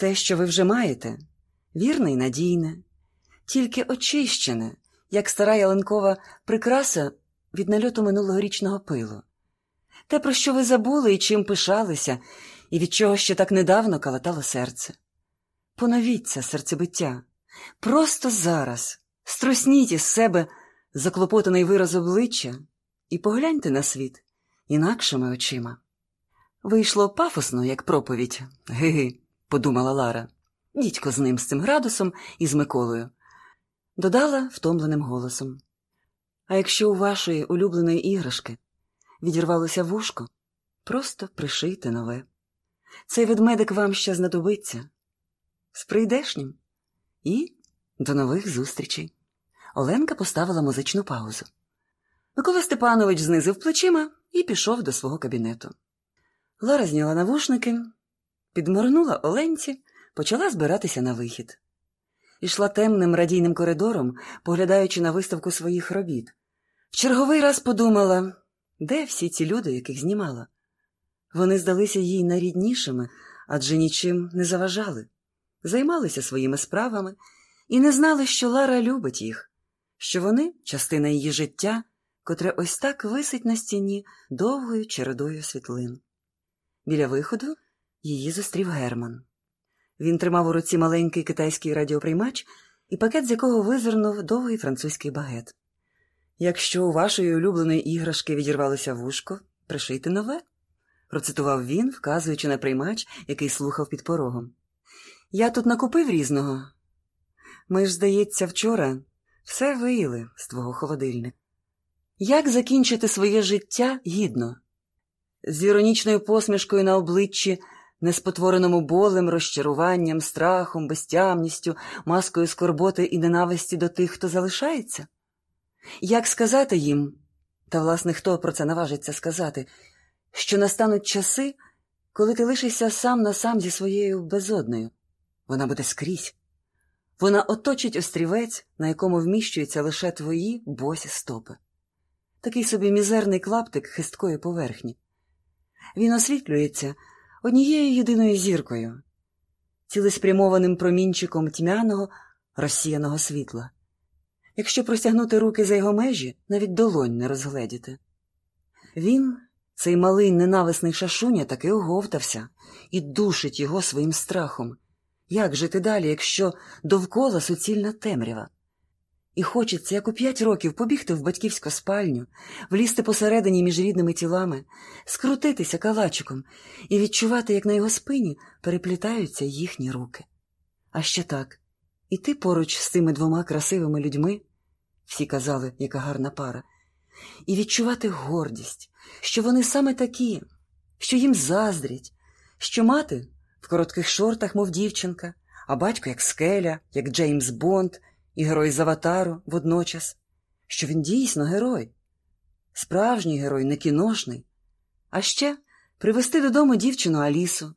Те, що ви вже маєте, вірне і надійне, тільки очищене, як стара ялинкова прикраса від нальоту минулогорічного пилу. Те, про що ви забули і чим пишалися, і від чого ще так недавно калатало серце. Поновіться серцебиття. Просто зараз струсніть із себе заклопотаний вираз обличчя і погляньте на світ інакшими очима. Вийшло пафосно, як проповідь. Ги-ги, подумала Лара. Дідько з ним з цим градусом і з Миколою. Додала втомленим голосом. А якщо у вашої улюбленої іграшки відірвалося вушко, просто пришийте нове. Цей ведмедик вам ще знадобиться. З прийдешнім. І до нових зустрічей. Оленка поставила музичну паузу. Микола Степанович знизив плечима і пішов до свого кабінету. Лара зняла навушники, підморгнула Оленці, почала збиратися на вихід. Ішла темним радійним коридором, поглядаючи на виставку своїх робіт. В черговий раз подумала, де всі ці люди, яких знімала? Вони здалися їй найріднішими, адже нічим не заважали, займалися своїми справами і не знали, що Лара любить їх, що вони частина її життя, котре ось так висить на стіні довгою чередою світлин. Біля виходу її зустрів Герман. Він тримав у руці маленький китайський радіоприймач і пакет, з якого визирнув довгий французький багет. Якщо у вашої улюбленої іграшки відірвалося вушко, пришийте нове, процитував він, вказуючи на приймач, який слухав під порогом. Я тут накупив різного. Ми ж, здається, вчора все виїли з твого холодильника. Як закінчити своє життя гідно? З іронічною посмішкою на обличчі, неспотвореному болем, розчаруванням, страхом, безтямністю, маскою скорботи і ненависті до тих, хто залишається? Як сказати їм, та, власне, хто про це наважиться сказати, що настануть часи, коли ти лишишся сам на сам зі своєю безодною? Вона буде скрізь. Вона оточить острівець, на якому вміщуються лише твої босі стопи. Такий собі мізерний клаптик хисткої поверхні. Він освітлюється однією єдиною зіркою, цілеспрямованим промінчиком тьмяного, розсіяного світла. Якщо простягнути руки за його межі, навіть долонь не розгледіти. Він, цей малий ненависний шашуня, таки оговтався і душить його своїм страхом. Як жити далі, якщо довкола суцільна темрява? І хочеться, як у п'ять років, побігти в батьківську спальню, влізти посередині між рідними тілами, скрутитися калачиком і відчувати, як на його спині переплітаються їхні руки. А ще так, іти поруч з тими двома красивими людьми, всі казали, яка гарна пара, і відчувати гордість, що вони саме такі, що їм заздрять, що мати в коротких шортах, мов дівчинка, а батько як скеля, як Джеймс Бонд і герой з аватару водночас, що він дійсно герой, справжній герой, не кіношний, а ще привезти додому дівчину Алісу,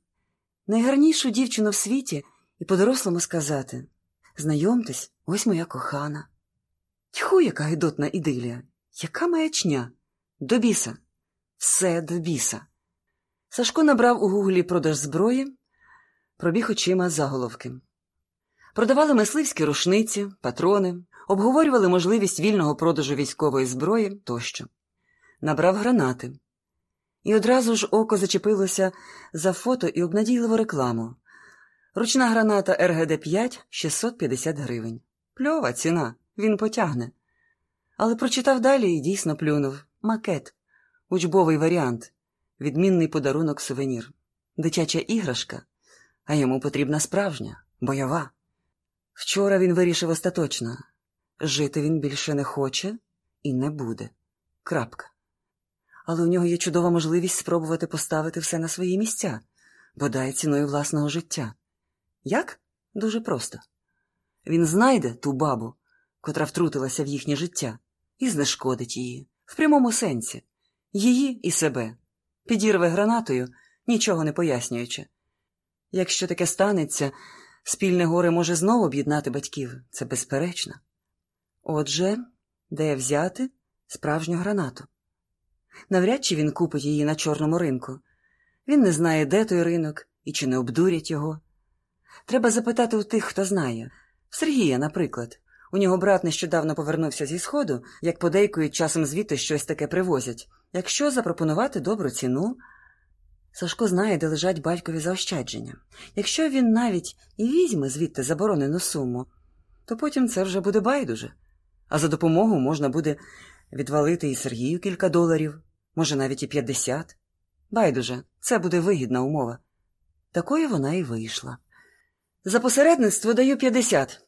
найгарнішу дівчину в світі, і по-дорослому сказати. Знайомтесь, ось моя кохана. Тьху, яка гидотна ідилія, яка маячня, до біса, все до біса. Сашко набрав у гуглі продаж зброї, пробіг очима заголовки. Продавали мисливські рушниці, патрони, обговорювали можливість вільного продажу військової зброї тощо. Набрав гранати. І одразу ж око зачепилося за фото і обнадійливу рекламу. Ручна граната РГД-5 650 гривень. Пльова ціна, він потягне. Але прочитав далі і дійсно плюнув макет, учбовий варіант, відмінний подарунок сувенір, дитяча іграшка, а йому потрібна справжня, бойова. Вчора він вирішив остаточно жити він більше не хоче і не буде. Крапка. Але у нього є чудова можливість спробувати поставити все на свої місця, бодай ціною власного життя. Як? Дуже просто. Він знайде ту бабу, котра втрутилася в їхнє життя, і знешкодить її, в прямому сенсі, її і себе, підірве гранатою, нічого не пояснюючи. Якщо таке станеться, спільне горе може знову об'єднати батьків, це безперечно. Отже, де взяти справжню гранату? Навряд чи він купить її на чорному ринку. Він не знає, де той ринок і чи не обдурять його. Треба запитати у тих, хто знає. В Сергія, наприклад. У нього брат нещодавно повернувся зі сходу, як подейкують часом звідти щось таке привозять. Якщо запропонувати добру ціну. Сашко знає, де лежать батькові заощадження. Якщо він навіть і візьме звідти заборонену суму, то потім це вже буде байдуже. А за допомогу можна буде відвалити і Сергію кілька доларів, може навіть і п'ятдесят. Байдуже, це буде вигідна умова. Такою вона і вийшла. За посередництво даю п'ятдесят.